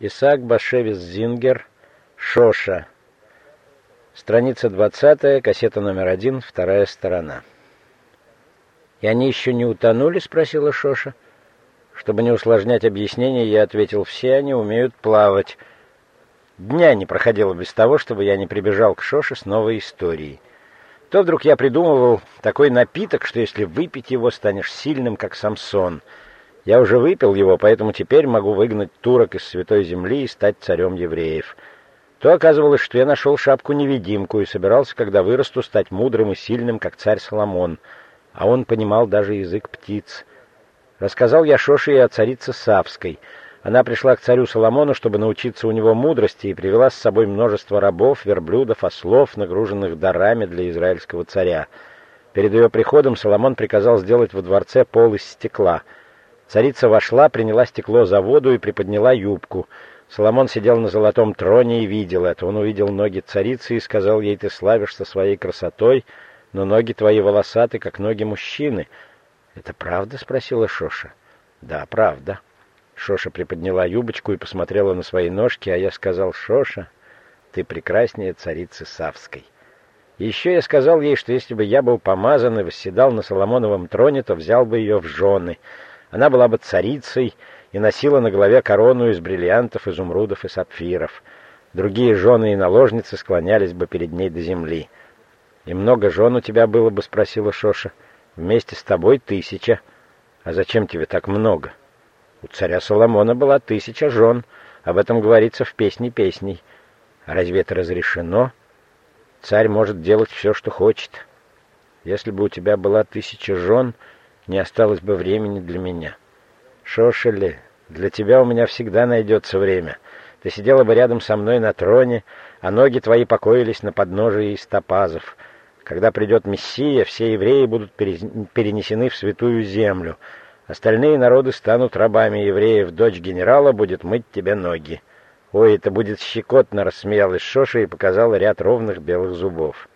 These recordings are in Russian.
Исаак Башевец Зингер, Шоша. Страница 20, кассета номер один, вторая сторона. «И они еще не утонули?» — спросила Шоша. Чтобы не усложнять объяснение, я ответил, «Все они умеют плавать». Дня не проходило без того, чтобы я не прибежал к Шоше с новой историей. То вдруг я придумывал такой напиток, что если выпить его, станешь сильным, как Самсон — я уже выпил его, поэтому теперь могу выгнать турок из Святой Земли и стать царем евреев. То оказывалось, что я нашел шапку-невидимку и собирался, когда вырасту, стать мудрым и сильным, как царь Соломон, а он понимал даже язык птиц. Рассказал я Шоши и о царице Савской. Она пришла к царю Соломону, чтобы научиться у него мудрости, и привела с собой множество рабов, верблюдов, ослов, нагруженных дарами для израильского царя. Перед ее приходом Соломон приказал сделать во дворце пол из стекла — Царица вошла, приняла стекло за воду и приподняла юбку. Соломон сидел на золотом троне и видел это. Он увидел ноги царицы и сказал ей, «Ты славишься своей красотой, но ноги твои волосаты, как ноги мужчины». «Это правда?» — спросила Шоша. «Да, правда». Шоша приподняла юбочку и посмотрела на свои ножки, а я сказал, «Шоша, ты прекраснее царицы Савской». Еще я сказал ей, что если бы я был помазан и восседал на Соломоновом троне, то взял бы ее в жены — она была бы царицей и носила на голове корону из бриллиантов, изумрудов и сапфиров. Другие жены и наложницы склонялись бы перед ней до земли. «И много жен у тебя было бы?» — спросила Шоша. «Вместе с тобой тысяча. А зачем тебе так много?» «У царя Соломона была тысяча жен. Об этом говорится в песне песней. Разве это разрешено? Царь может делать все, что хочет. Если бы у тебя была тысяча жен, не осталось бы времени для меня. Шошели, для тебя у меня всегда найдется время. Ты сидела бы рядом со мной на троне, а ноги твои покоились на подножии из топазов. Когда придет Мессия, все евреи будут перенесены в святую землю. Остальные народы станут рабами евреев. Дочь генерала будет мыть тебе ноги. Ой, это будет щекотно, рассмеялась Шоша и показала ряд ровных белых зубов.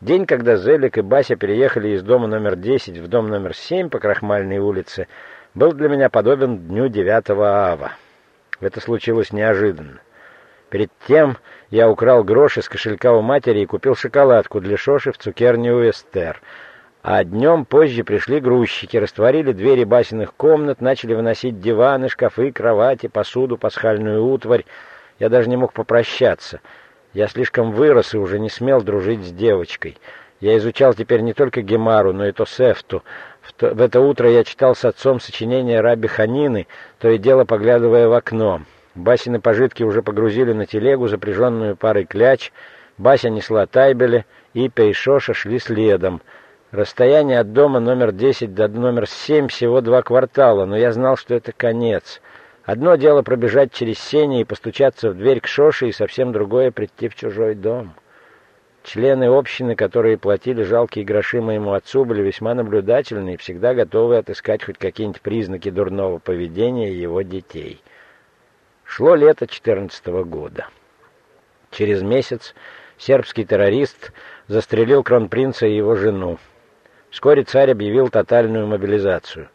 День, когда Зелик и Бася переехали из дома номер 10 в дом номер 7 по Крахмальной улице, был для меня подобен дню 9 ава. Это случилось неожиданно. Перед тем я украл грош из кошелька у матери и купил шоколадку для Шоши в цукерне у Эстер. А днем позже пришли грузчики, растворили двери басиных комнат, начали выносить диваны, шкафы, кровати, посуду, пасхальную утварь. Я даже не мог попрощаться — я слишком вырос и уже не смел дружить с девочкой. Я изучал теперь не только Гемару, но и Тосефту. В, то, в это утро я читал с отцом сочинение Раби Ханины, то и дело поглядывая в окно. Басины пожитки уже погрузили на телегу, запряженную парой кляч. Бася несла тайбели, и Шоша шли следом. Расстояние от дома номер 10 до номер 7 всего два квартала, но я знал, что это конец. Одно дело пробежать через сени и постучаться в дверь к Шоше, и совсем другое — прийти в чужой дом. Члены общины, которые платили жалкие гроши моему отцу, были весьма наблюдательны и всегда готовы отыскать хоть какие-нибудь признаки дурного поведения его детей. Шло лето 14 -го года. Через месяц сербский террорист застрелил кронпринца и его жену. Вскоре царь объявил тотальную мобилизацию.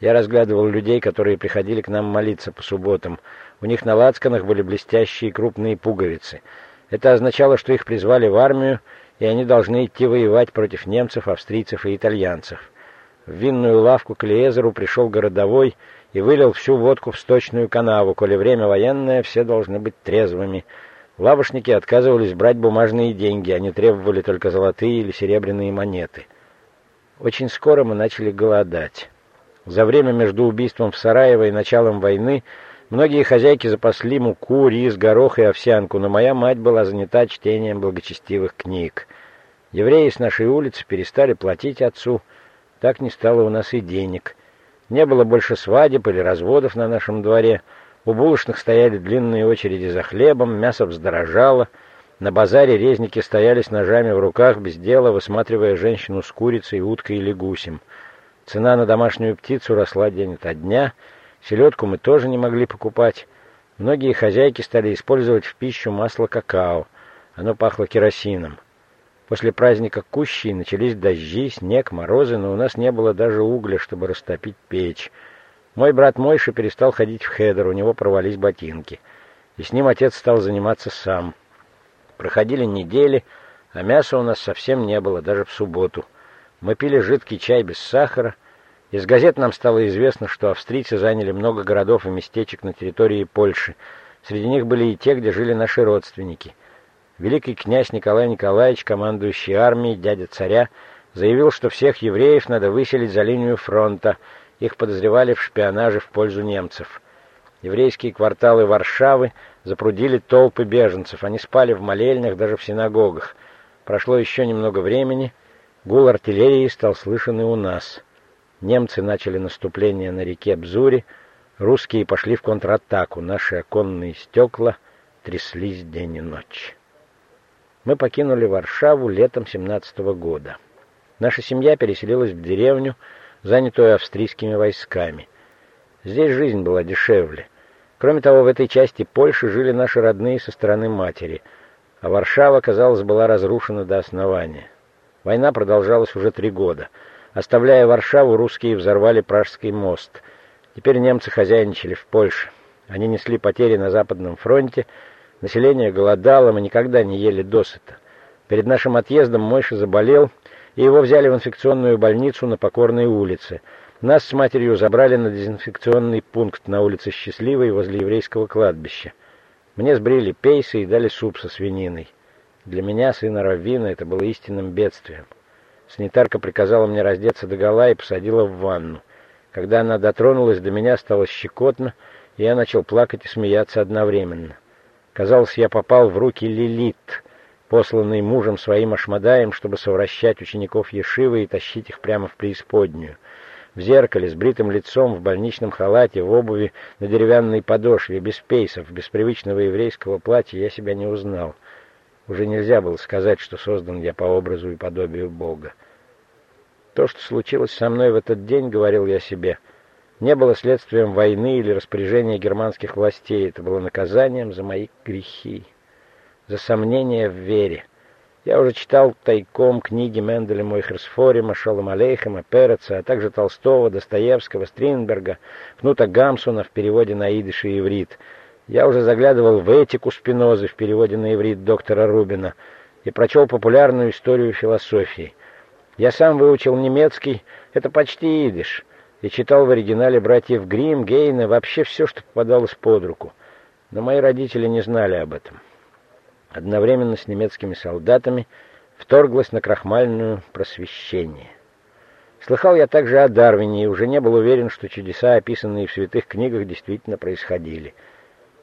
Я разглядывал людей, которые приходили к нам молиться по субботам. У них на лацканах были блестящие крупные пуговицы. Это означало, что их призвали в армию, и они должны идти воевать против немцев, австрийцев и итальянцев. В винную лавку к Лиезеру пришел городовой и вылил всю водку в сточную канаву, коли время военное, все должны быть трезвыми. Лавочники отказывались брать бумажные деньги, они требовали только золотые или серебряные монеты. Очень скоро мы начали голодать. За время между убийством в Сараево и началом войны многие хозяйки запасли муку, рис, горох и овсянку, но моя мать была занята чтением благочестивых книг. Евреи с нашей улицы перестали платить отцу, так не стало у нас и денег. Не было больше свадеб или разводов на нашем дворе. У булочных стояли длинные очереди за хлебом, мясо вздорожало. На базаре резники стояли с ножами в руках без дела, высматривая женщину с курицей, уткой или гусем. Цена на домашнюю птицу росла день ото дня, селедку мы тоже не могли покупать. Многие хозяйки стали использовать в пищу масло какао. Оно пахло керосином. После праздника Кущей начались дожди, снег, морозы, но у нас не было даже угля, чтобы растопить печь. Мой брат Мойша перестал ходить в хедер, у него порвались ботинки. И с ним отец стал заниматься сам. Проходили недели, а мяса у нас совсем не было, даже в субботу. Мы пили жидкий чай без сахара. Из газет нам стало известно, что австрийцы заняли много городов и местечек на территории Польши. Среди них были и те, где жили наши родственники. Великий князь Николай Николаевич, командующий армией, дядя царя, заявил, что всех евреев надо выселить за линию фронта. Их подозревали в шпионаже в пользу немцев. Еврейские кварталы Варшавы запрудили толпы беженцев. Они спали в молельнях, даже в синагогах. Прошло еще немного времени. Гул артиллерии стал слышен и у нас. Немцы начали наступление на реке Бзури. Русские пошли в контратаку. Наши оконные стекла тряслись день и ночь. Мы покинули Варшаву летом 17 -го года. Наша семья переселилась в деревню, занятую австрийскими войсками. Здесь жизнь была дешевле. Кроме того, в этой части Польши жили наши родные со стороны матери, а Варшава, казалось, была разрушена до основания. Война продолжалась уже три года. Оставляя Варшаву, русские взорвали Пражский мост. Теперь немцы хозяйничали в Польше. Они несли потери на Западном фронте, население голодало, мы никогда не ели досыта. Перед нашим отъездом Мойша заболел, и его взяли в инфекционную больницу на Покорной улице. Нас с матерью забрали на дезинфекционный пункт на улице Счастливой возле еврейского кладбища. Мне сбрили пейсы и дали суп со свининой. Для меня, сына Раввина, это было истинным бедствием. Санитарка приказала мне раздеться догола и посадила в ванну. Когда она дотронулась до меня, стало щекотно, и я начал плакать и смеяться одновременно. Казалось, я попал в руки Лилит, посланный мужем своим Ашмадаем, чтобы совращать учеников Ешивы и тащить их прямо в преисподнюю. В зеркале, с бритым лицом, в больничном халате, в обуви, на деревянной подошве, без пейсов, без привычного еврейского платья я себя не узнал. Уже нельзя было сказать, что создан я по образу и подобию Бога. То, что случилось со мной в этот день, говорил я себе, не было следствием войны или распоряжения германских властей, это было наказанием за мои грехи за сомнения в вере. Я уже читал тайком книги Менделя Мойхерсфорима, Шолом Алейхема, Переца, а также Толстого, Достоевского, Стринберга, Кнута Гамсуна в переводе на идиш и иврит. Я уже заглядывал в этику Спинозы в переводе на иврит доктора Рубина и прочел популярную историю философии. Я сам выучил немецкий, это почти идиш, и читал в оригинале братьев Гримм, Гейна, вообще все, что попадалось под руку. Но мои родители не знали об этом одновременно с немецкими солдатами вторглась на крахмальную просвещение. Слыхал я также о Дарвине и уже не был уверен, что чудеса, описанные в святых книгах, действительно происходили.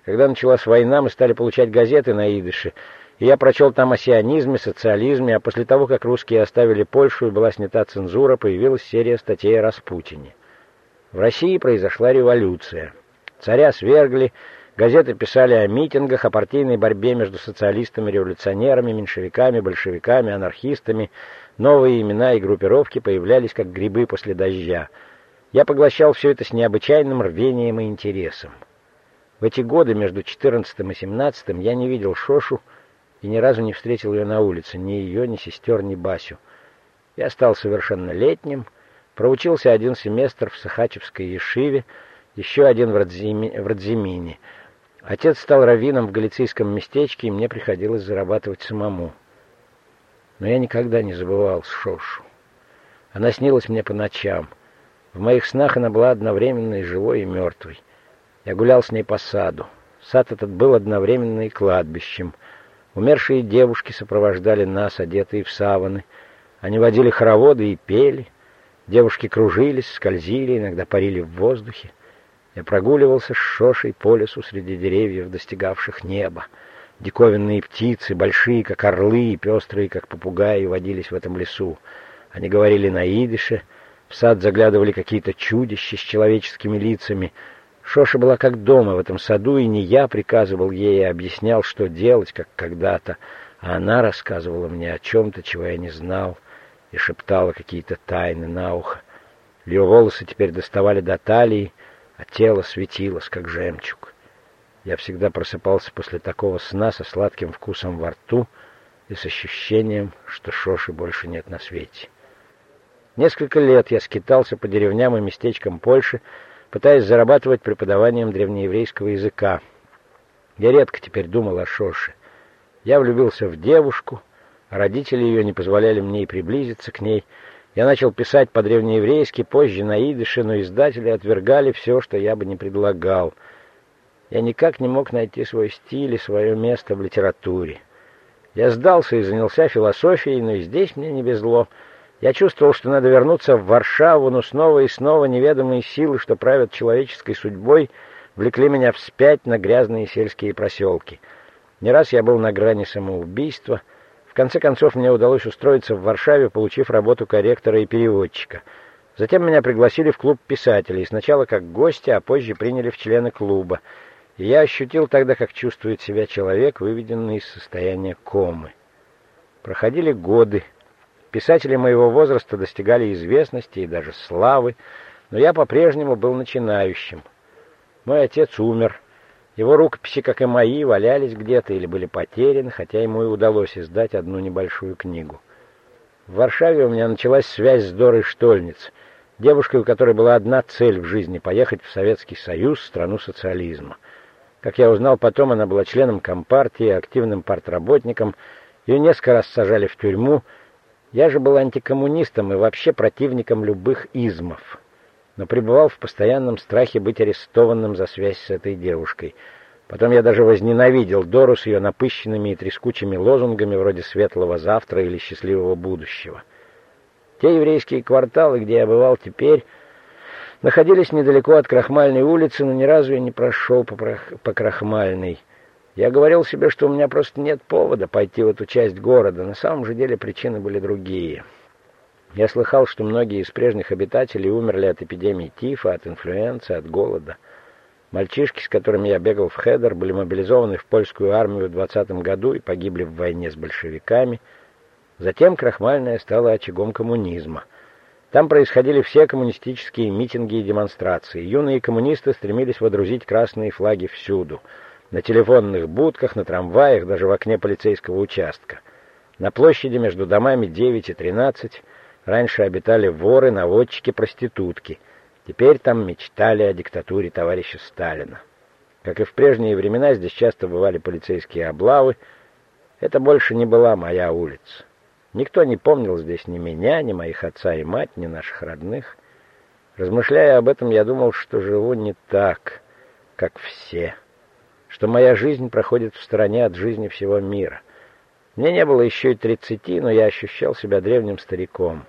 Когда началась война, мы стали получать газеты на идыше, и я прочел там о сионизме, социализме, а после того, как русские оставили Польшу и была снята цензура, появилась серия статей о Распутине. В России произошла революция. Царя свергли, Газеты писали о митингах, о партийной борьбе между социалистами, революционерами, меньшевиками, большевиками, анархистами. Новые имена и группировки появлялись как грибы после дождя. Я поглощал все это с необычайным рвением и интересом. В эти годы между 14 и 17 я не видел Шошу и ни разу не встретил ее на улице, ни ее, ни сестер, ни Басю. Я стал совершеннолетним, проучился один семестр в Сахачевской Ешиве, еще один в Радзимине — Отец стал раввином в галицийском местечке, и мне приходилось зарабатывать самому. Но я никогда не забывал Шошу. Она снилась мне по ночам. В моих снах она была одновременно и живой, и мертвой. Я гулял с ней по саду. Сад этот был одновременно и кладбищем. Умершие девушки сопровождали нас, одетые в саваны. Они водили хороводы и пели. Девушки кружились, скользили, иногда парили в воздухе. Я прогуливался с Шошей по лесу среди деревьев, достигавших неба. Диковинные птицы, большие, как орлы, и пестрые, как попугаи, водились в этом лесу. Они говорили на идыше, в сад заглядывали какие-то чудища с человеческими лицами. Шоша была как дома в этом саду, и не я приказывал ей и объяснял, что делать, как когда-то, а она рассказывала мне о чем-то, чего я не знал, и шептала какие-то тайны на ухо. Ее волосы теперь доставали до талии, а тело светилось, как жемчуг. Я всегда просыпался после такого сна со сладким вкусом во рту и с ощущением, что Шоши больше нет на свете. Несколько лет я скитался по деревням и местечкам Польши, пытаясь зарабатывать преподаванием древнееврейского языка. Я редко теперь думал о Шоше. Я влюбился в девушку, а родители ее не позволяли мне и приблизиться к ней. Я начал писать по-древнееврейски, позже на идыше, но издатели отвергали все, что я бы не предлагал. Я никак не мог найти свой стиль и свое место в литературе. Я сдался и занялся философией, но и здесь мне не везло. Я чувствовал, что надо вернуться в Варшаву, но снова и снова неведомые силы, что правят человеческой судьбой, влекли меня вспять на грязные сельские проселки. Не раз я был на грани самоубийства. В конце концов, мне удалось устроиться в Варшаве, получив работу корректора и переводчика. Затем меня пригласили в клуб писателей, сначала как гостя, а позже приняли в члены клуба. И я ощутил тогда, как чувствует себя человек, выведенный из состояния комы. Проходили годы. Писатели моего возраста достигали известности и даже славы, но я по-прежнему был начинающим. Мой отец умер. Его рукописи, как и мои, валялись где-то или были потеряны, хотя ему и удалось издать одну небольшую книгу. В Варшаве у меня началась связь с Дорой Штольниц, девушкой, у которой была одна цель в жизни — поехать в Советский Союз, страну социализма. Как я узнал потом, она была членом Компартии, активным партработником. Ее несколько раз сажали в тюрьму. Я же был антикоммунистом и вообще противником любых измов. Но пребывал в постоянном страхе быть арестованным за связь с этой девушкой. Потом я даже возненавидел Дору с ее напыщенными и трескучими лозунгами вроде «светлого завтра» или «счастливого будущего». Те еврейские кварталы, где я бывал теперь, находились недалеко от Крахмальной улицы, но ни разу я не прошел по, по Крахмальной. Я говорил себе, что у меня просто нет повода пойти в эту часть города. На самом же деле причины были другие. Я слыхал, что многие из прежних обитателей умерли от эпидемии тифа, от инфлюенции, от голода. Мальчишки, с которыми я бегал в Хедер, были мобилизованы в польскую армию в 20 году и погибли в войне с большевиками. Затем Крахмальная стала очагом коммунизма — там происходили все коммунистические митинги и демонстрации. Юные коммунисты стремились водрузить красные флаги всюду. На телефонных будках, на трамваях, даже в окне полицейского участка. На площади между домами 9 и 13 раньше обитали воры, наводчики, проститутки. Теперь там мечтали о диктатуре товарища Сталина. Как и в прежние времена, здесь часто бывали полицейские облавы. Это больше не была моя улица. Никто не помнил здесь ни меня, ни моих отца и мать, ни наших родных. Размышляя об этом, я думал, что живу не так, как все, что моя жизнь проходит в стороне от жизни всего мира. Мне не было еще и тридцати, но я ощущал себя древним стариком.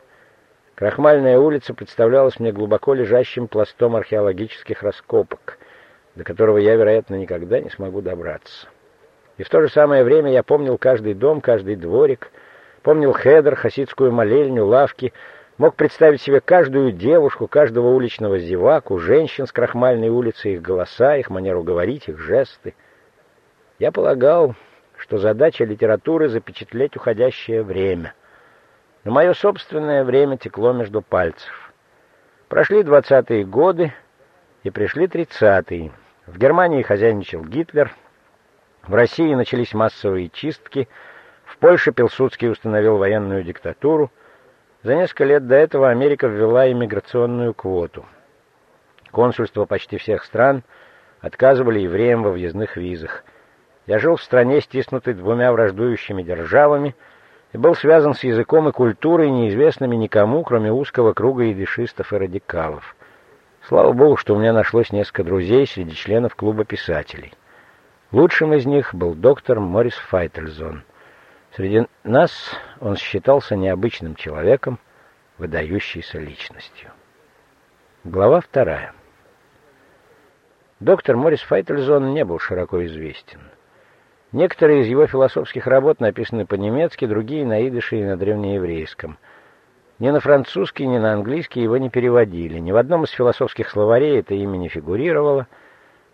Крахмальная улица представлялась мне глубоко лежащим пластом археологических раскопок, до которого я, вероятно, никогда не смогу добраться. И в то же самое время я помнил каждый дом, каждый дворик — Помнил хедер, хасидскую молельню, лавки, мог представить себе каждую девушку, каждого уличного зеваку, женщин с крахмальной улицы, их голоса, их манеру говорить, их жесты. Я полагал, что задача литературы — запечатлеть уходящее время. Но мое собственное время текло между пальцев. Прошли двадцатые годы, и пришли тридцатые. В Германии хозяйничал Гитлер, в России начались массовые чистки — в Польше Пилсудский установил военную диктатуру. За несколько лет до этого Америка ввела иммиграционную квоту. Консульства почти всех стран отказывали евреям во въездных визах. Я жил в стране, стиснутой двумя враждующими державами, и был связан с языком и культурой, неизвестными никому, кроме узкого круга едишистов и радикалов. Слава богу, что у меня нашлось несколько друзей среди членов клуба писателей. Лучшим из них был доктор Морис Файтельзон — Среди нас он считался необычным человеком, выдающейся личностью. Глава вторая. Доктор Морис Файтельзон не был широко известен. Некоторые из его философских работ написаны по-немецки, другие на идыше и на древнееврейском. Ни на французский, ни на английский его не переводили. Ни в одном из философских словарей это имя не фигурировало.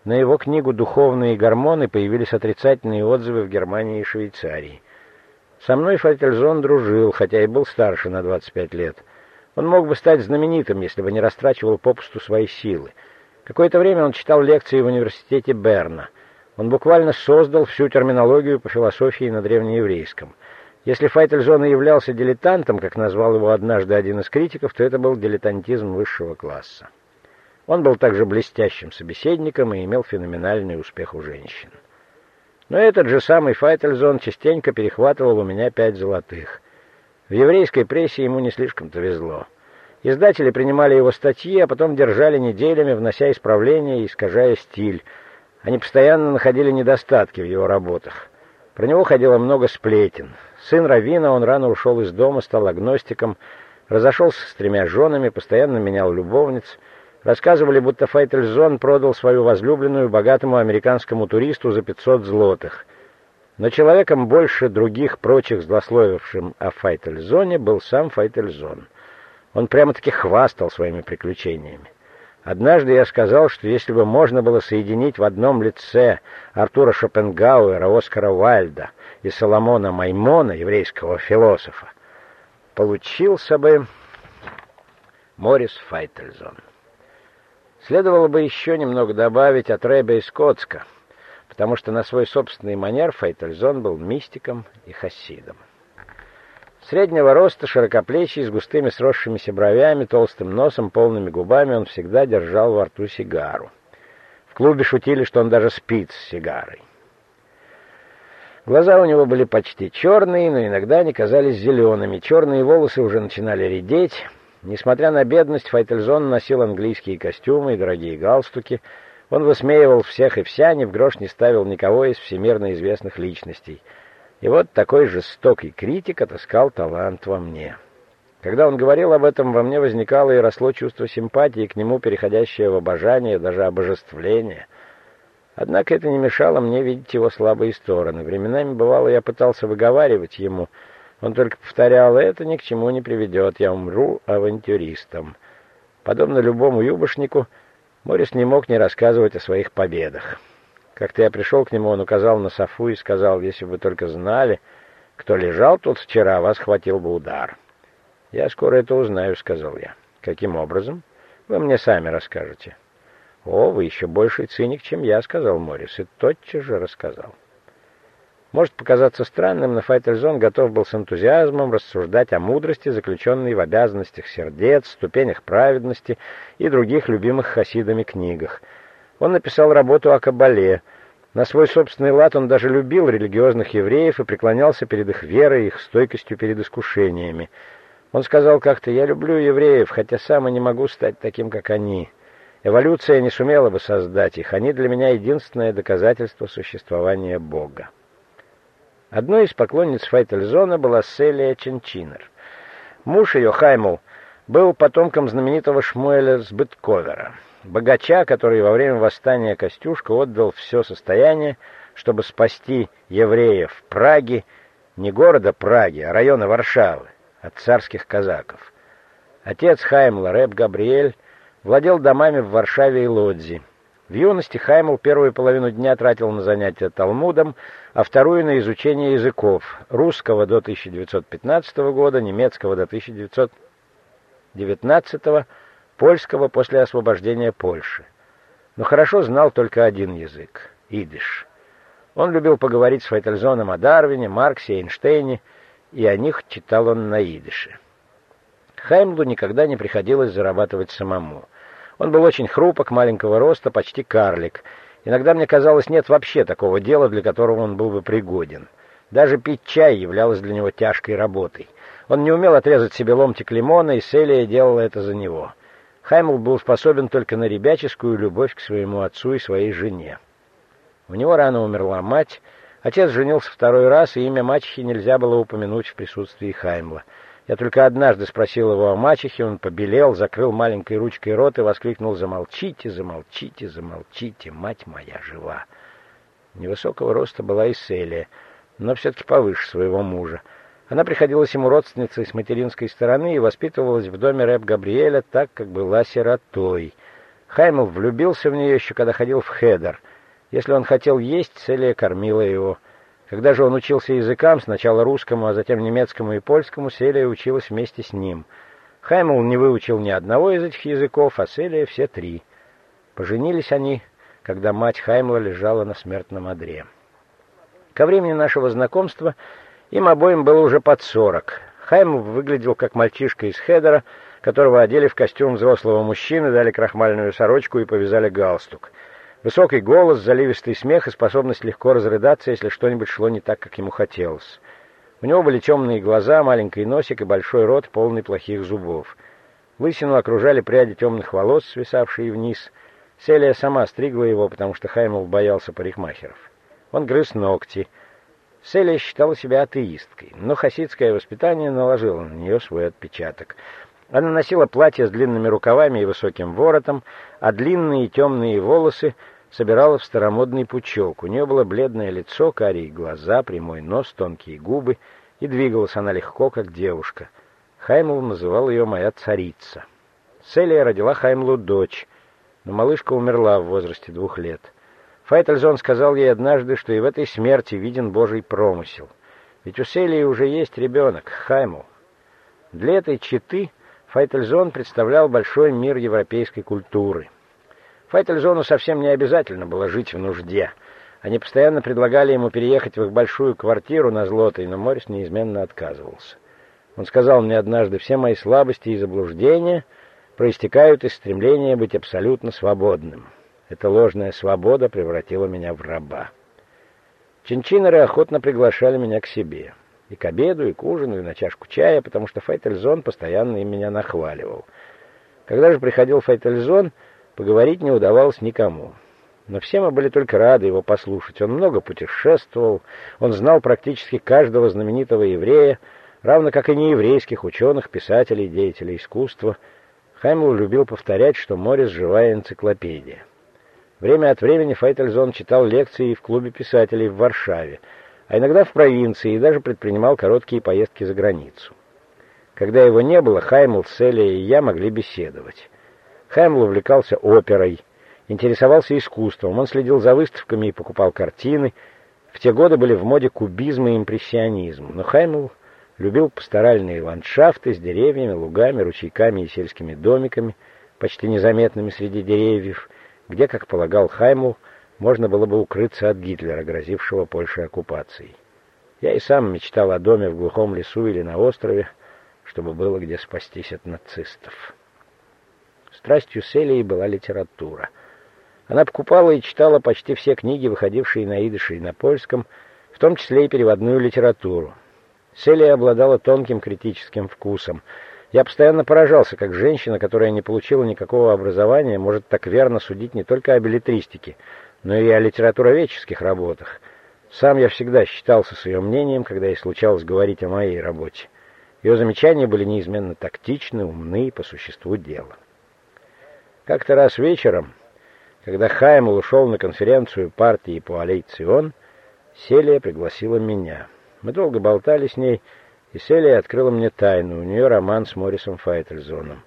На его книгу «Духовные гормоны» появились отрицательные отзывы в Германии и Швейцарии. Со мной Фательзон дружил, хотя и был старше на 25 лет. Он мог бы стать знаменитым, если бы не растрачивал попусту свои силы. Какое-то время он читал лекции в университете Берна. Он буквально создал всю терминологию по философии на древнееврейском. Если Файтельзон и являлся дилетантом, как назвал его однажды один из критиков, то это был дилетантизм высшего класса. Он был также блестящим собеседником и имел феноменальный успех у женщин. Но этот же самый Файтельзон частенько перехватывал у меня пять золотых. В еврейской прессе ему не слишком-то везло. Издатели принимали его статьи, а потом держали неделями, внося исправления и искажая стиль. Они постоянно находили недостатки в его работах. Про него ходило много сплетен. Сын Равина, он рано ушел из дома, стал агностиком, разошелся с тремя женами, постоянно менял любовниц. Рассказывали, будто Файтельзон продал свою возлюбленную богатому американскому туристу за 500 злотых. Но человеком больше других прочих злословившим о Файтельзоне был сам Файтельзон. Он прямо-таки хвастал своими приключениями. Однажды я сказал, что если бы можно было соединить в одном лице Артура Шопенгауэра, Оскара Вальда и Соломона Маймона, еврейского философа, получился бы Морис Файтельзон. Следовало бы еще немного добавить от Рэба из Скотска, потому что на свой собственный манер Файтельзон был мистиком и хасидом. Среднего роста, широкоплечий, с густыми сросшимися бровями, толстым носом, полными губами, он всегда держал во рту сигару. В клубе шутили, что он даже спит с сигарой. Глаза у него были почти черные, но иногда они казались зелеными. Черные волосы уже начинали редеть, Несмотря на бедность, Файтельзон носил английские костюмы и дорогие галстуки. Он высмеивал всех и вся, ни в грош не ставил никого из всемирно известных личностей. И вот такой жестокий критик отыскал талант во мне. Когда он говорил об этом, во мне возникало и росло чувство симпатии к нему, переходящее в обожание, даже обожествление. Однако это не мешало мне видеть его слабые стороны. Временами, бывало, я пытался выговаривать ему — он только повторял, это ни к чему не приведет, я умру авантюристом. Подобно любому юбошнику, Морис не мог не рассказывать о своих победах. Как-то я пришел к нему, он указал на Софу и сказал, если бы только знали, кто лежал тут вчера, вас хватил бы удар. «Я скоро это узнаю», — сказал я. «Каким образом?» «Вы мне сами расскажете». «О, вы еще больший циник, чем я», — сказал Морис, и тотчас же рассказал. Может показаться странным, но Файтельзон готов был с энтузиазмом рассуждать о мудрости, заключенной в обязанностях сердец, ступенях праведности и других любимых хасидами книгах. Он написал работу о Кабале. На свой собственный лад он даже любил религиозных евреев и преклонялся перед их верой, их стойкостью перед искушениями. Он сказал как-то, «Я люблю евреев, хотя сам и не могу стать таким, как они. Эволюция не сумела бы создать их. Они для меня единственное доказательство существования Бога». Одной из поклонниц Файтельзона была Селия Ченчинер. Муж ее, Хаймл, был потомком знаменитого Шмуэля Сбытковера, богача, который во время восстания Костюшка отдал все состояние, чтобы спасти евреев Праги, не города Праги, а района Варшавы, от царских казаков. Отец Хаймла, Рэб Габриэль, владел домами в Варшаве и Лодзи. В юности Хаймл первую половину дня тратил на занятия Талмудом, а вторую на изучение языков русского до 1915 года, немецкого до 1919, польского после освобождения Польши. Но хорошо знал только один язык — идиш. Он любил поговорить с Файтельзоном о Дарвине, Марксе, Эйнштейне, и о них читал он на идише. Хаймлу никогда не приходилось зарабатывать самому. Он был очень хрупок, маленького роста, почти карлик — Иногда мне казалось, нет вообще такого дела, для которого он был бы пригоден. Даже пить чай являлось для него тяжкой работой. Он не умел отрезать себе ломтик лимона, и Селия делала это за него. Хаймл был способен только на ребяческую любовь к своему отцу и своей жене. У него рано умерла мать, отец женился второй раз, и имя мачехи нельзя было упомянуть в присутствии Хаймла. Я только однажды спросил его о мачехе, он побелел, закрыл маленькой ручкой рот и воскликнул «Замолчите, замолчите, замолчите, мать моя жива!» Невысокого роста была и Селия, но все-таки повыше своего мужа. Она приходилась ему родственницей с материнской стороны и воспитывалась в доме рэп Габриэля так, как была сиротой. Хаймл влюбился в нее еще когда ходил в Хедер. Если он хотел есть, Селия кормила его. Когда же он учился языкам, сначала русскому, а затем немецкому и польскому, Селия училась вместе с ним. Хаймл не выучил ни одного из этих языков, а Селия все три. Поженились они, когда мать Хаймла лежала на смертном одре. Ко времени нашего знакомства им обоим было уже под сорок. Хаймл выглядел как мальчишка из Хедера, которого одели в костюм взрослого мужчины, дали крахмальную сорочку и повязали галстук. Высокий голос, заливистый смех и способность легко разрыдаться, если что-нибудь шло не так, как ему хотелось. У него были темные глаза, маленький носик и большой рот, полный плохих зубов. Лысину окружали пряди темных волос, свисавшие вниз. Селия сама стригла его, потому что Хаймов боялся парикмахеров. Он грыз ногти. Селия считала себя атеисткой, но хасидское воспитание наложило на нее свой отпечаток. Она носила платье с длинными рукавами и высоким воротом, а длинные темные волосы собирала в старомодный пучок. У нее было бледное лицо, карие глаза, прямой нос, тонкие губы, и двигалась она легко, как девушка. Хаймл называл ее «моя царица». Селия родила Хаймлу дочь, но малышка умерла в возрасте двух лет. Файтельзон сказал ей однажды, что и в этой смерти виден Божий промысел. Ведь у Селии уже есть ребенок, Хаймл. Для этой четы Файтельзон представлял большой мир европейской культуры. Файтельзону совсем не обязательно было жить в нужде. Они постоянно предлагали ему переехать в их большую квартиру на Злотой, но Морис неизменно отказывался. Он сказал мне однажды, все мои слабости и заблуждения проистекают из стремления быть абсолютно свободным. Эта ложная свобода превратила меня в раба. Чинчинеры охотно приглашали меня к себе. И к обеду, и к ужину, и на чашку чая, потому что Файтельзон постоянно им меня нахваливал. Когда же приходил Файтельзон, Поговорить не удавалось никому. Но все мы были только рады его послушать. Он много путешествовал, он знал практически каждого знаменитого еврея, равно как и нееврейских ученых, писателей, деятелей искусства. Хаймл любил повторять, что Морис — живая энциклопедия. Время от времени Файтельзон читал лекции в клубе писателей в Варшаве, а иногда в провинции и даже предпринимал короткие поездки за границу. Когда его не было, Хаймл, Селия и я могли беседовать. Хэмл увлекался оперой, интересовался искусством. Он следил за выставками и покупал картины. В те годы были в моде кубизм и импрессионизм. Но Хэмл любил пасторальные ландшафты с деревьями, лугами, ручейками и сельскими домиками, почти незаметными среди деревьев, где, как полагал Хаймл, можно было бы укрыться от Гитлера, грозившего Польше оккупацией. Я и сам мечтал о доме в глухом лесу или на острове, чтобы было где спастись от нацистов. Страстью Селии была литература. Она покупала и читала почти все книги, выходившие на идыше и на польском, в том числе и переводную литературу. Селия обладала тонким критическим вкусом. Я постоянно поражался, как женщина, которая не получила никакого образования, может так верно судить не только о билетристике, но и о литературоведческих работах. Сам я всегда считался своим мнением, когда ей случалось говорить о моей работе. Ее замечания были неизменно тактичны, умны и по существу дела. Как-то раз вечером, когда Хаймл ушел на конференцию партии по Алейцион, Селия пригласила меня. Мы долго болтали с ней, и Селия открыла мне тайну. У нее роман с Моррисом Файтельзоном.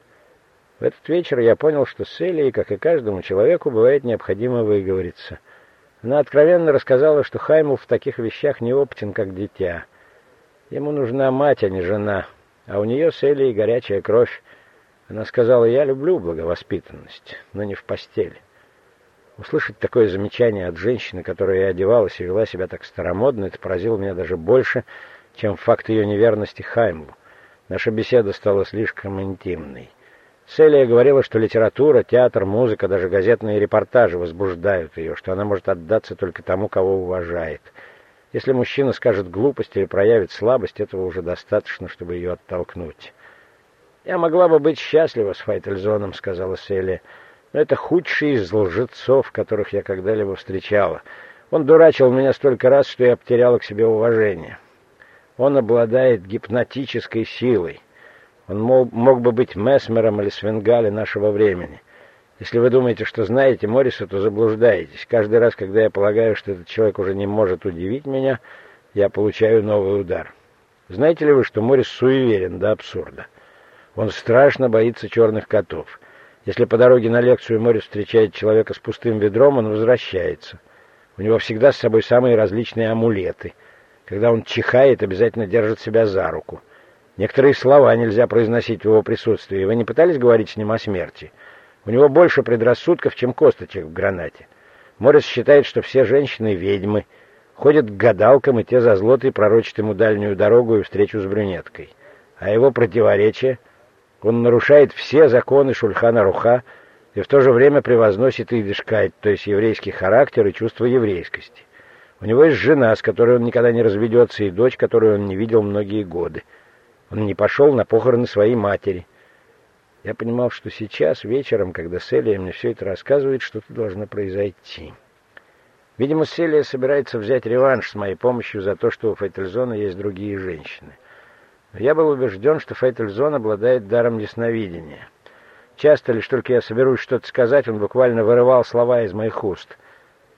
В этот вечер я понял, что Селии, как и каждому человеку, бывает необходимо выговориться. Она откровенно рассказала, что Хаймл в таких вещах неопытен, как дитя. Ему нужна мать, а не жена, а у нее с Элией горячая кровь. Она сказала, я люблю благовоспитанность, но не в постели. Услышать такое замечание от женщины, которая одевалась и вела себя так старомодно, это поразило меня даже больше, чем факт ее неверности Хаймлу. Наша беседа стала слишком интимной. Селия говорила, что литература, театр, музыка, даже газетные репортажи возбуждают ее, что она может отдаться только тому, кого уважает. Если мужчина скажет глупость или проявит слабость, этого уже достаточно, чтобы ее оттолкнуть. «Я могла бы быть счастлива с Файтельзоном», — сказала Селия. «Но это худший из лжецов, которых я когда-либо встречала. Он дурачил меня столько раз, что я потеряла к себе уважение. Он обладает гипнотической силой. Он мог, мог бы быть Месмером или Свенгали нашего времени. Если вы думаете, что знаете Морриса, то заблуждаетесь. Каждый раз, когда я полагаю, что этот человек уже не может удивить меня, я получаю новый удар. Знаете ли вы, что Моррис суеверен до абсурда? Он страшно боится черных котов. Если по дороге на лекцию Морис встречает человека с пустым ведром, он возвращается. У него всегда с собой самые различные амулеты. Когда он чихает, обязательно держит себя за руку. Некоторые слова нельзя произносить в его присутствии. Вы не пытались говорить с ним о смерти? У него больше предрассудков, чем косточек в гранате. Морис считает, что все женщины ведьмы, ходят к гадалкам, и те за злотой пророчат ему дальнюю дорогу и встречу с брюнеткой. А его противоречие — Он нарушает все законы Шульхана Руха и в то же время превозносит идишкайт, то есть еврейский характер и чувство еврейскости. У него есть жена, с которой он никогда не разведется, и дочь, которую он не видел многие годы. Он не пошел на похороны своей матери. Я понимал, что сейчас, вечером, когда Селия мне все это рассказывает, что-то должно произойти. Видимо, Селия собирается взять реванш с моей помощью за то, что у Фейтельзона есть другие женщины. Я был убежден, что Фейтельзон обладает даром ясновидения. Часто лишь только я соберусь что-то сказать, он буквально вырывал слова из моих уст —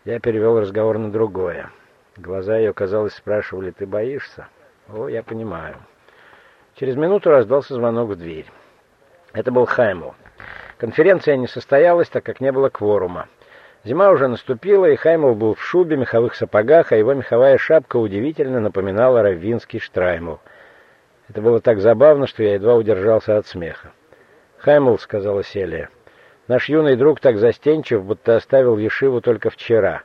я перевел разговор на другое. Глаза ее, казалось, спрашивали, «Ты боишься?» «О, я понимаю». Через минуту раздался звонок в дверь. Это был Хаймл. Конференция не состоялась, так как не было кворума. Зима уже наступила, и Хаймл был в шубе, меховых сапогах, а его меховая шапка удивительно напоминала раввинский штраймл. Это было так забавно, что я едва удержался от смеха. «Хаймл», — сказала Селия, Наш юный друг так застенчив, будто оставил Ешиву только вчера.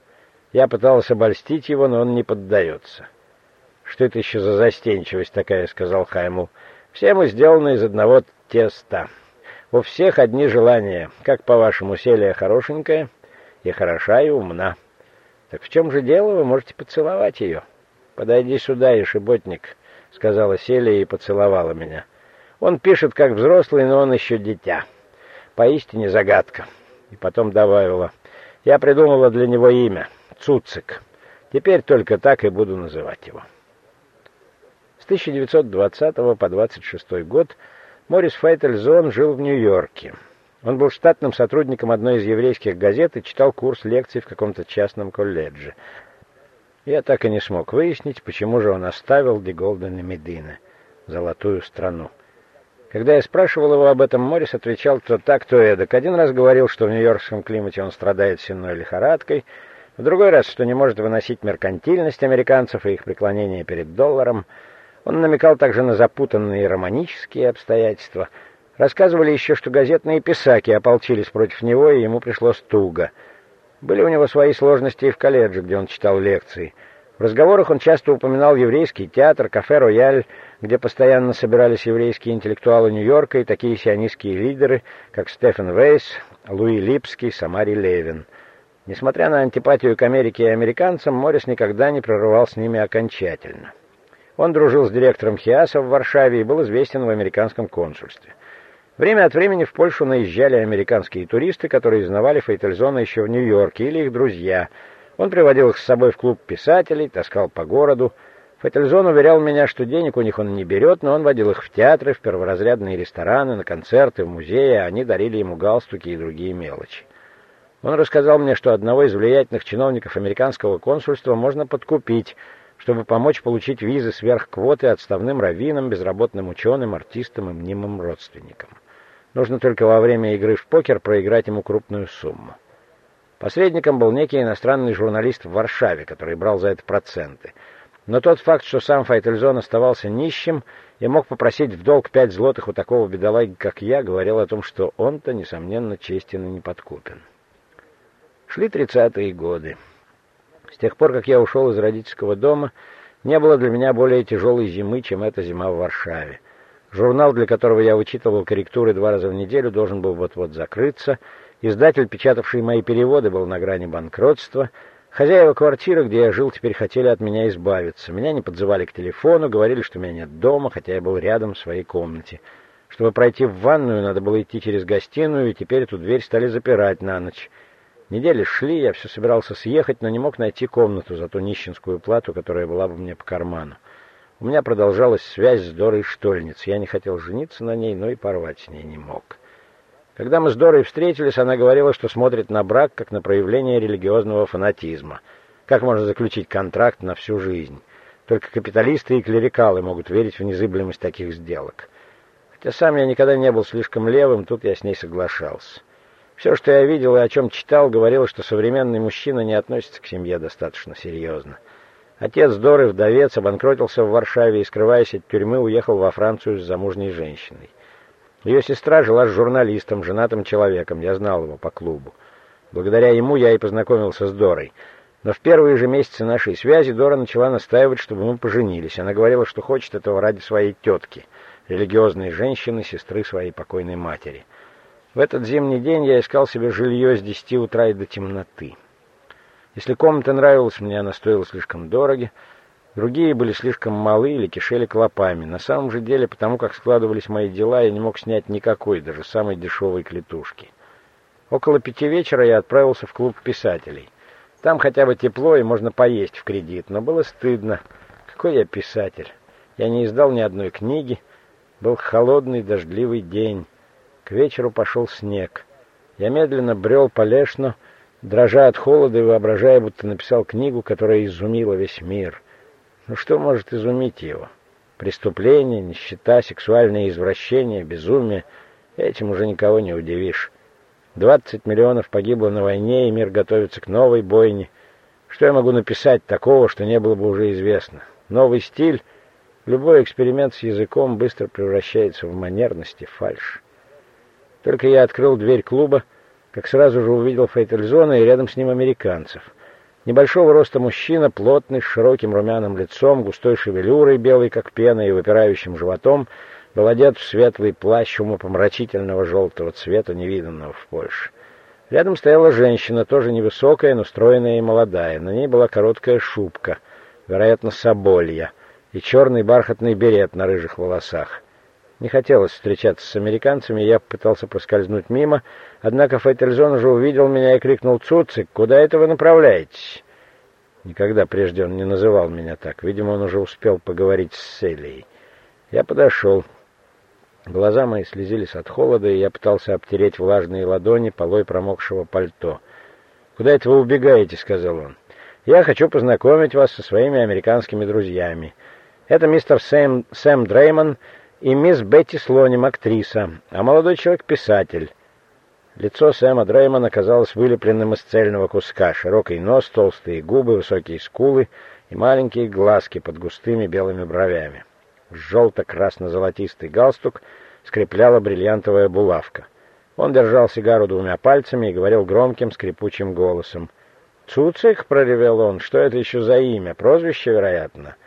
Я пытался обольстить его, но он не поддается. «Что это еще за застенчивость такая?» — сказал Хайму. «Все мы сделаны из одного теста. У всех одни желания. Как, по-вашему, Селия хорошенькая и хороша, и умна. Так в чем же дело? Вы можете поцеловать ее». «Подойди сюда, Ешеботник», — сказала Селия и поцеловала меня. «Он пишет, как взрослый, но он еще дитя». Поистине загадка. И потом добавила. Я придумала для него имя. Цуцик. Теперь только так и буду называть его. С 1920 по 26 год Морис Файтельзон жил в Нью-Йорке. Он был штатным сотрудником одной из еврейских газет и читал курс лекций в каком-то частном колледже. Я так и не смог выяснить, почему же он оставил Ди Голден и Медина, золотую страну. Когда я спрашивал его об этом, Моррис отвечал то так, то эдак. Один раз говорил, что в нью-йоркском климате он страдает сенной лихорадкой, в другой раз, что не может выносить меркантильность американцев и их преклонение перед долларом. Он намекал также на запутанные романические обстоятельства. Рассказывали еще, что газетные писаки ополчились против него, и ему пришлось туго. Были у него свои сложности и в колледже, где он читал лекции. В разговорах он часто упоминал еврейский театр, кафе «Рояль», где постоянно собирались еврейские интеллектуалы Нью-Йорка и такие сионистские лидеры, как Стефан Вейс, Луи Липский, Самари Левин. Несмотря на антипатию к Америке и американцам, Моррис никогда не прорывал с ними окончательно. Он дружил с директором Хиаса в Варшаве и был известен в американском консульстве. Время от времени в Польшу наезжали американские туристы, которые знавали Фейтельзона еще в Нью-Йорке, или их друзья. Он приводил их с собой в клуб писателей, таскал по городу, Феттельзон уверял меня, что денег у них он не берет, но он водил их в театры, в перворазрядные рестораны, на концерты, в музеи, а они дарили ему галстуки и другие мелочи. Он рассказал мне, что одного из влиятельных чиновников американского консульства можно подкупить, чтобы помочь получить визы сверх квоты отставным раввинам, безработным ученым, артистам и мнимым родственникам. Нужно только во время игры в покер проиграть ему крупную сумму. Посредником был некий иностранный журналист в Варшаве, который брал за это проценты — но тот факт, что сам Файтельзон оставался нищим и мог попросить в долг пять злотых у такого бедолаги, как я, говорил о том, что он-то, несомненно, честен и неподкупен. Шли тридцатые годы. С тех пор, как я ушел из родительского дома, не было для меня более тяжелой зимы, чем эта зима в Варшаве. Журнал, для которого я вычитывал корректуры два раза в неделю, должен был вот-вот закрыться. Издатель, печатавший мои переводы, был на грани банкротства — Хозяева квартиры, где я жил, теперь хотели от меня избавиться. Меня не подзывали к телефону, говорили, что меня нет дома, хотя я был рядом в своей комнате. Чтобы пройти в ванную, надо было идти через гостиную, и теперь эту дверь стали запирать на ночь. Недели шли, я все собирался съехать, но не мог найти комнату за ту нищенскую плату, которая была бы мне по карману. У меня продолжалась связь с Дорой Штольниц. Я не хотел жениться на ней, но и порвать с ней не мог. Когда мы с Дорой встретились, она говорила, что смотрит на брак как на проявление религиозного фанатизма. Как можно заключить контракт на всю жизнь? Только капиталисты и клерикалы могут верить в незыблемость таких сделок. Хотя сам я никогда не был слишком левым, тут я с ней соглашался. Все, что я видел и о чем читал, говорило, что современный мужчина не относится к семье достаточно серьезно. Отец Доры, вдовец, обанкротился в Варшаве и, скрываясь от тюрьмы, уехал во Францию с замужней женщиной. Ее сестра жила с журналистом, женатым человеком, я знал его по клубу. Благодаря ему я и познакомился с Дорой. Но в первые же месяцы нашей связи Дора начала настаивать, чтобы мы поженились. Она говорила, что хочет этого ради своей тетки. религиозной женщины, сестры своей покойной матери. В этот зимний день я искал себе жилье с десяти утра и до темноты. Если комната нравилась мне, она стоила слишком дорого, другие были слишком малы или кишели клопами. На самом же деле, потому как складывались мои дела, я не мог снять никакой, даже самой дешевой клетушки. Около пяти вечера я отправился в клуб писателей. Там хотя бы тепло и можно поесть в кредит, но было стыдно. Какой я писатель? Я не издал ни одной книги. Был холодный дождливый день. К вечеру пошел снег. Я медленно брел по Лешну, дрожа от холода и воображая, будто написал книгу, которая изумила весь мир. Ну что может изумить его? Преступление, нищета, сексуальное извращение, безумие. Этим уже никого не удивишь. Двадцать миллионов погибло на войне, и мир готовится к новой бойне. Что я могу написать такого, что не было бы уже известно? Новый стиль? Любой эксперимент с языком быстро превращается в манерность и фальшь. Только я открыл дверь клуба, как сразу же увидел Фейтельзона и рядом с ним американцев. Небольшого роста мужчина, плотный, с широким румяным лицом, густой шевелюрой, белой как пена и выпирающим животом, был одет в светлый плащ умопомрачительного желтого цвета, невиданного в Польше. Рядом стояла женщина, тоже невысокая, но стройная и молодая. На ней была короткая шубка, вероятно, соболья, и черный бархатный берет на рыжих волосах. Не хотелось встречаться с американцами, я попытался проскользнуть мимо, однако Фейтельзон уже увидел меня и крикнул «Цуцик, куда это вы направляетесь?» Никогда прежде он не называл меня так. Видимо, он уже успел поговорить с Селией. Я подошел. Глаза мои слезились от холода, и я пытался обтереть влажные ладони полой промокшего пальто. «Куда это вы убегаете?» — сказал он. «Я хочу познакомить вас со своими американскими друзьями. Это мистер Сэм, Сэм Дреймон и мисс Бетти Слоним, актриса, а молодой человек — писатель. Лицо Сэма Дреймона казалось вылепленным из цельного куска. Широкий нос, толстые губы, высокие скулы и маленькие глазки под густыми белыми бровями. Желто-красно-золотистый галстук скрепляла бриллиантовая булавка. Он держал сигару двумя пальцами и говорил громким скрипучим голосом. «Цуцик?» — проревел он. «Что это еще за имя? Прозвище, вероятно?»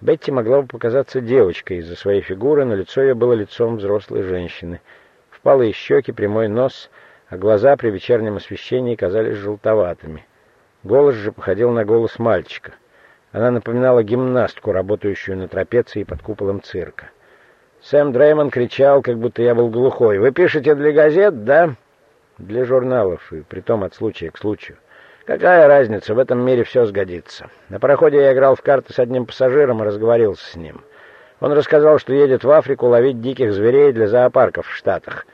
Бетти могла бы показаться девочкой из-за своей фигуры, но лицо ее было лицом взрослой женщины. Впалые щеки, прямой нос, а глаза при вечернем освещении казались желтоватыми. Голос же походил на голос мальчика. Она напоминала гимнастку, работающую на трапеции под куполом цирка. Сэм Дреймон кричал, как будто я был глухой. «Вы пишете для газет, да?» «Для журналов, и притом от случая к случаю». Какая разница, в этом мире все сгодится. На пароходе я играл в карты с одним пассажиром и разговорился с ним. Он рассказал, что едет в Африку ловить диких зверей для зоопарков в Штатах.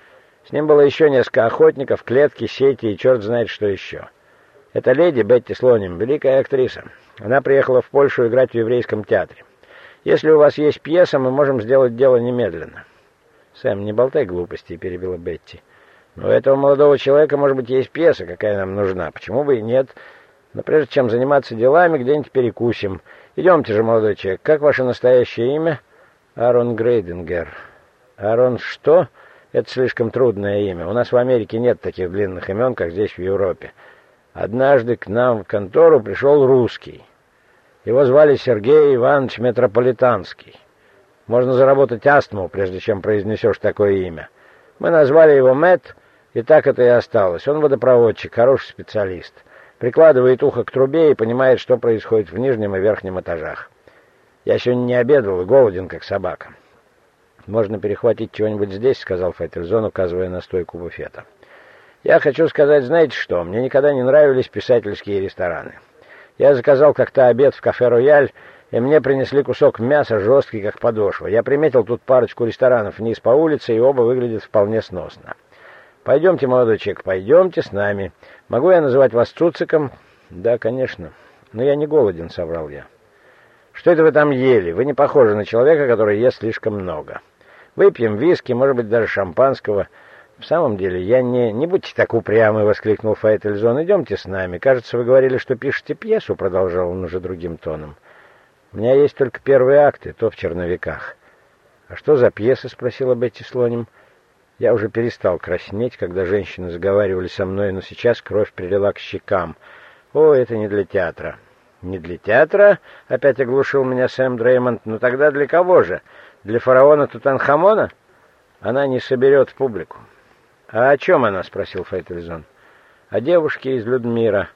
С ним было еще несколько охотников, клетки, сети и черт знает что еще. Это леди Бетти Слоним, великая актриса. Она приехала в Польшу играть в еврейском театре. Если у вас есть пьеса, мы можем сделать дело немедленно. Сэм, не болтай глупостей, перебила Бетти. У этого молодого человека, может быть, есть пьеса, какая нам нужна. Почему бы и нет? Но прежде чем заниматься делами, где-нибудь перекусим. Идемте же, молодой человек. Как ваше настоящее имя? Аарон Грейдингер. Аарон что? Это слишком трудное имя. У нас в Америке нет таких длинных имен, как здесь в Европе. Однажды к нам в контору пришел русский. Его звали Сергей Иванович Метрополитанский. Можно заработать астму, прежде чем произнесешь такое имя. Мы назвали его Мэтт, и так это и осталось. Он водопроводчик, хороший специалист. Прикладывает ухо к трубе и понимает, что происходит в нижнем и верхнем этажах. Я сегодня не обедал и голоден, как собака. «Можно перехватить чего-нибудь здесь», — сказал Феттельзон, указывая на стойку буфета. «Я хочу сказать, знаете что, мне никогда не нравились писательские рестораны. Я заказал как-то обед в кафе «Рояль», и мне принесли кусок мяса, жесткий, как подошва. Я приметил тут парочку ресторанов вниз по улице, и оба выглядят вполне сносно. Пойдемте, молодой человек, пойдемте с нами. Могу я называть вас Цуциком? Да, конечно. Но я не голоден, соврал я. Что это вы там ели? Вы не похожи на человека, который ест слишком много. Выпьем виски, может быть, даже шампанского. В самом деле, я не... Не будьте так упрямы, воскликнул Файтельзон. Идемте с нами. Кажется, вы говорили, что пишете пьесу, продолжал он уже другим тоном. У меня есть только первые акты, то в черновиках. А что за пьеса? спросила Бетти Слоним. Я уже перестал краснеть, когда женщины заговаривали со мной, но сейчас кровь прилила к щекам. О, это не для театра. Не для театра? Опять оглушил меня Сэм Дреймонд. Ну тогда для кого же? Для фараона Тутанхамона она не соберет публику. «А о чем она?» — спросил Фейтельзон. «О девушке из Людмира.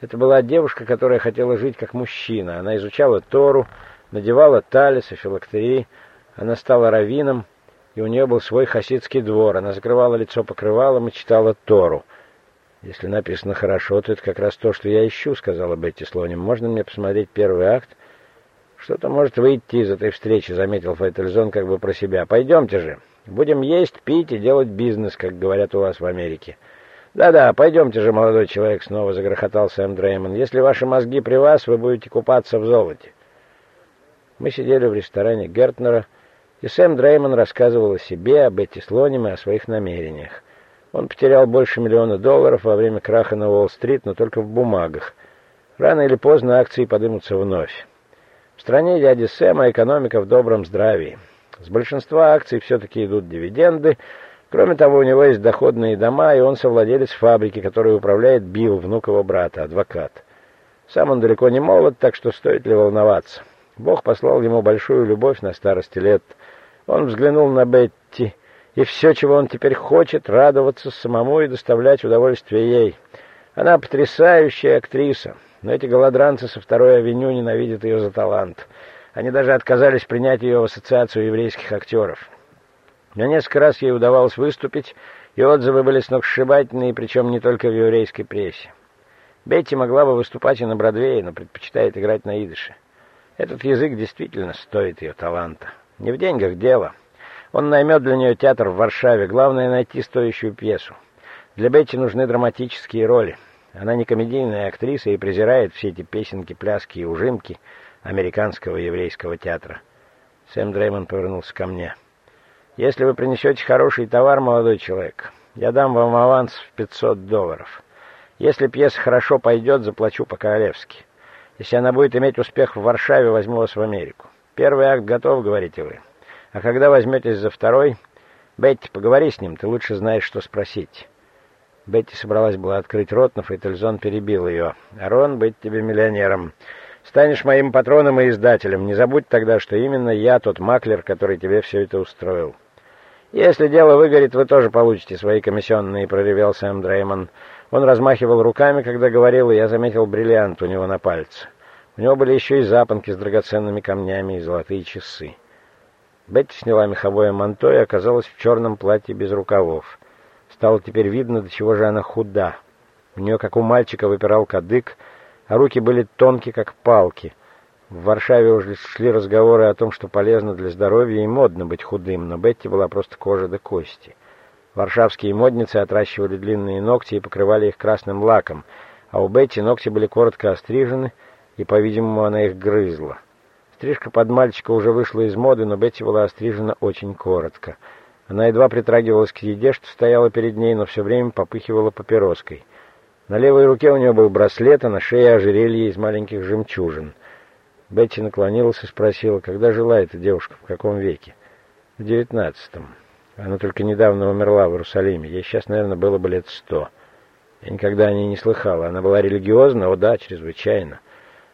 Это была девушка, которая хотела жить как мужчина. Она изучала Тору, надевала талис и филактерии. Она стала раввином, и у нее был свой хасидский двор. Она закрывала лицо покрывалом и читала Тору. «Если написано хорошо, то это как раз то, что я ищу», — сказала Бетти Слоним. «Можно мне посмотреть первый акт?» «Что-то может выйти из этой встречи», — заметил Фейтельзон как бы про себя. «Пойдемте же. Будем есть, пить и делать бизнес, как говорят у вас в Америке». «Да-да, пойдемте же, молодой человек», — снова загрохотал Сэм Дреймон. «Если ваши мозги при вас, вы будете купаться в золоте». Мы сидели в ресторане Гертнера, и Сэм Дреймон рассказывал о себе, об Бетти Слоним и о своих намерениях. Он потерял больше миллиона долларов во время краха на Уолл-стрит, но только в бумагах. Рано или поздно акции подымутся вновь. В стране дяди Сэма экономика в добром здравии. С большинства акций все-таки идут дивиденды. Кроме того, у него есть доходные дома, и он совладелец фабрики, которой управляет Билл, внук его брата, адвокат. Сам он далеко не молод, так что стоит ли волноваться. Бог послал ему большую любовь на старости лет. Он взглянул на Бетти и все, чего он теперь хочет, радоваться самому и доставлять удовольствие ей. Она потрясающая актриса, но эти голодранцы со второй авеню ненавидят ее за талант. Они даже отказались принять ее в ассоциацию еврейских актеров. Но несколько раз ей удавалось выступить, и отзывы были сногсшибательные, причем не только в еврейской прессе. Бетти могла бы выступать и на Бродвее, но предпочитает играть на идыше. Этот язык действительно стоит ее таланта. Не в деньгах дело — он наймет для нее театр в Варшаве. Главное — найти стоящую пьесу. Для Бетти нужны драматические роли. Она не комедийная актриса и презирает все эти песенки, пляски и ужимки американского еврейского театра. Сэм Дреймон повернулся ко мне. «Если вы принесете хороший товар, молодой человек, я дам вам аванс в 500 долларов. Если пьеса хорошо пойдет, заплачу по-королевски. Если она будет иметь успех в Варшаве, возьму вас в Америку. Первый акт готов, говорите вы. А когда возьметесь за второй, Бетти, поговори с ним, ты лучше знаешь, что спросить. Бетти собралась была открыть рот, но Фейтельзон перебил ее. «Арон, быть тебе миллионером. Станешь моим патроном и издателем. Не забудь тогда, что именно я тот маклер, который тебе все это устроил». «Если дело выгорит, вы тоже получите свои комиссионные», — проревел Сэм Дреймон. Он размахивал руками, когда говорил, и я заметил бриллиант у него на пальце. У него были еще и запонки с драгоценными камнями и золотые часы. Бетти сняла меховое манто и оказалась в черном платье без рукавов. Стало теперь видно, до чего же она худа. У нее, как у мальчика, выпирал кадык, а руки были тонкие, как палки. В Варшаве уже шли разговоры о том, что полезно для здоровья и модно быть худым, но Бетти была просто кожа до кости. Варшавские модницы отращивали длинные ногти и покрывали их красным лаком, а у Бетти ногти были коротко острижены, и, по-видимому, она их грызла. Стрижка под мальчика уже вышла из моды, но Бетти была острижена очень коротко. Она едва притрагивалась к еде, что стояла перед ней, но все время попыхивала папироской. На левой руке у нее был браслет, а на шее ожерелье из маленьких жемчужин. Бетти наклонилась и спросила, когда жила эта девушка, в каком веке? В девятнадцатом. Она только недавно умерла в Иерусалиме. Ей сейчас, наверное, было бы лет сто. Я никогда о ней не слыхала. Она была религиозна, о да, чрезвычайно.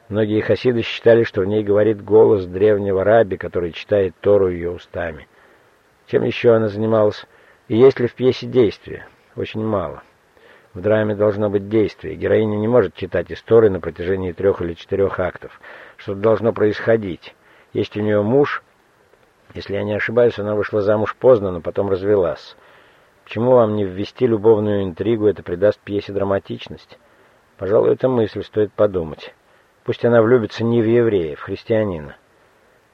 Многие хасиды считали, что в ней говорит голос древнего раби, который читает Тору ее устами. Чем еще она занималась? И есть ли в пьесе действие? Очень мало. В драме должно быть действие. Героиня не может читать истории на протяжении трех или четырех актов. Что-то должно происходить. Есть у нее муж. Если я не ошибаюсь, она вышла замуж поздно, но потом развелась. Почему вам не ввести любовную интригу? Это придаст пьесе драматичность. Пожалуй, эта мысль стоит подумать. Пусть она влюбится не в еврея, в христианина.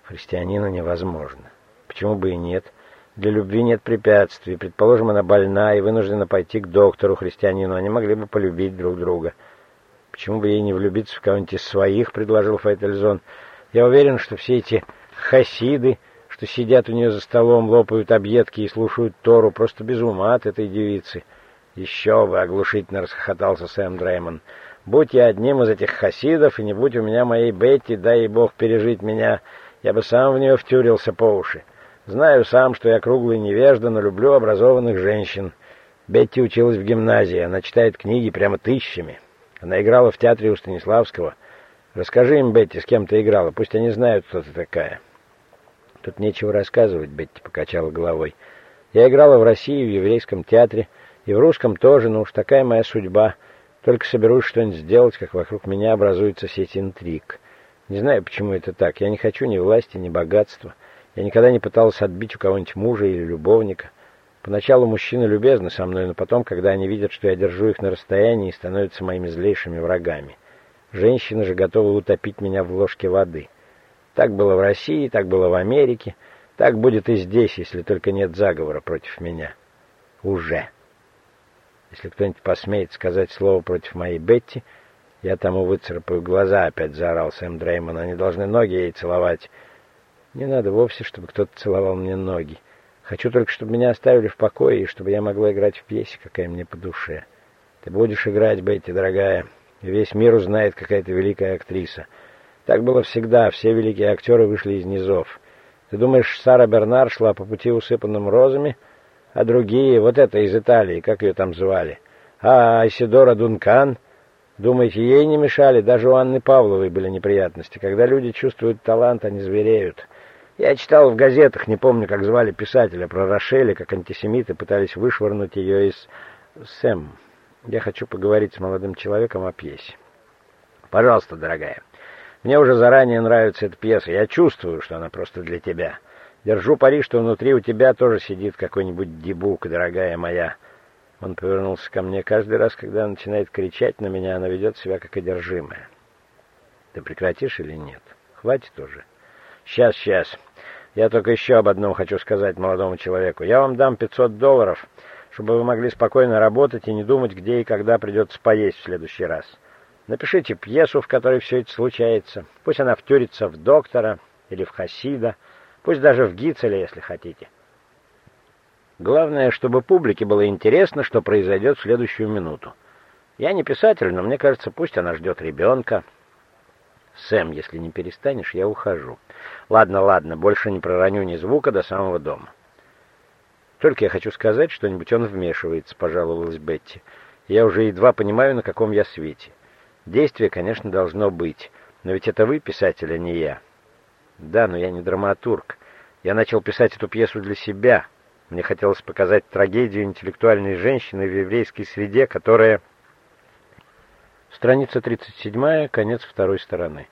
Христианина невозможно. Почему бы и нет? Для любви нет препятствий. Предположим, она больна и вынуждена пойти к доктору христианину. Они могли бы полюбить друг друга. Почему бы ей не влюбиться в кого-нибудь из своих, предложил Фейтельзон. Я уверен, что все эти хасиды, что сидят у нее за столом, лопают объедки и слушают Тору, просто без ума от этой девицы. Еще бы, оглушительно расхохотался Сэм Дреймон. Будь я одним из этих хасидов, и не будь у меня моей Бетти, дай ей Бог пережить меня, я бы сам в нее втюрился по уши. Знаю сам, что я круглый невежда, но люблю образованных женщин. Бетти училась в гимназии, она читает книги прямо тысячами. Она играла в театре у Станиславского. Расскажи им, Бетти, с кем ты играла, пусть они знают, кто ты такая. Тут нечего рассказывать, Бетти покачала головой. Я играла в России в еврейском театре, и в русском тоже, но уж такая моя судьба. Только соберусь что-нибудь сделать, как вокруг меня образуется сеть интриг. Не знаю, почему это так. Я не хочу ни власти, ни богатства. Я никогда не пыталась отбить у кого-нибудь мужа или любовника. Поначалу мужчины любезны со мной, но потом, когда они видят, что я держу их на расстоянии, становятся моими злейшими врагами. Женщины же готовы утопить меня в ложке воды. Так было в России, так было в Америке, так будет и здесь, если только нет заговора против меня. Уже. Если кто-нибудь посмеет сказать слово против моей Бетти, я тому выцарапаю глаза, опять заорал Сэм Дреймон. Они должны ноги ей целовать. Не надо вовсе, чтобы кто-то целовал мне ноги. Хочу только, чтобы меня оставили в покое, и чтобы я могла играть в пьесе, какая мне по душе. Ты будешь играть, Бетти, дорогая, и весь мир узнает, какая ты великая актриса. Так было всегда, все великие актеры вышли из низов. Ты думаешь, Сара Бернар шла по пути, усыпанным розами? А другие, вот это из Италии, как ее там звали? А, Айсидора Дункан? Думаете, ей не мешали? Даже у Анны Павловой были неприятности. Когда люди чувствуют талант, они звереют. Я читал в газетах, не помню, как звали писателя, про Рошели, как антисемиты пытались вышвырнуть ее из... Сэм, я хочу поговорить с молодым человеком о пьесе. Пожалуйста, дорогая. Мне уже заранее нравится эта пьеса. Я чувствую, что она просто для тебя. Держу пари, что внутри у тебя тоже сидит какой-нибудь дебук, дорогая моя. Он повернулся ко мне. Каждый раз, когда начинает кричать на меня, она ведет себя как одержимая. Ты прекратишь или нет? Хватит уже. Сейчас, сейчас. Я только еще об одном хочу сказать молодому человеку. Я вам дам 500 долларов, чтобы вы могли спокойно работать и не думать, где и когда придется поесть в следующий раз. Напишите пьесу, в которой все это случается. Пусть она втюрится в доктора или в хасида, пусть даже в Гицеля, если хотите. Главное, чтобы публике было интересно, что произойдет в следующую минуту. Я не писатель, но мне кажется, пусть она ждет ребенка. Сэм, если не перестанешь, я ухожу. Ладно, ладно, больше не пророню ни звука до самого дома. Только я хочу сказать что-нибудь, он вмешивается, пожаловалась Бетти. Я уже едва понимаю, на каком я свете. Действие, конечно, должно быть, но ведь это вы писатель, а не я. Да, но я не драматург. Я начал писать эту пьесу для себя. Мне хотелось показать трагедию интеллектуальной женщины в еврейской среде, которая... Страница 37, конец второй стороны.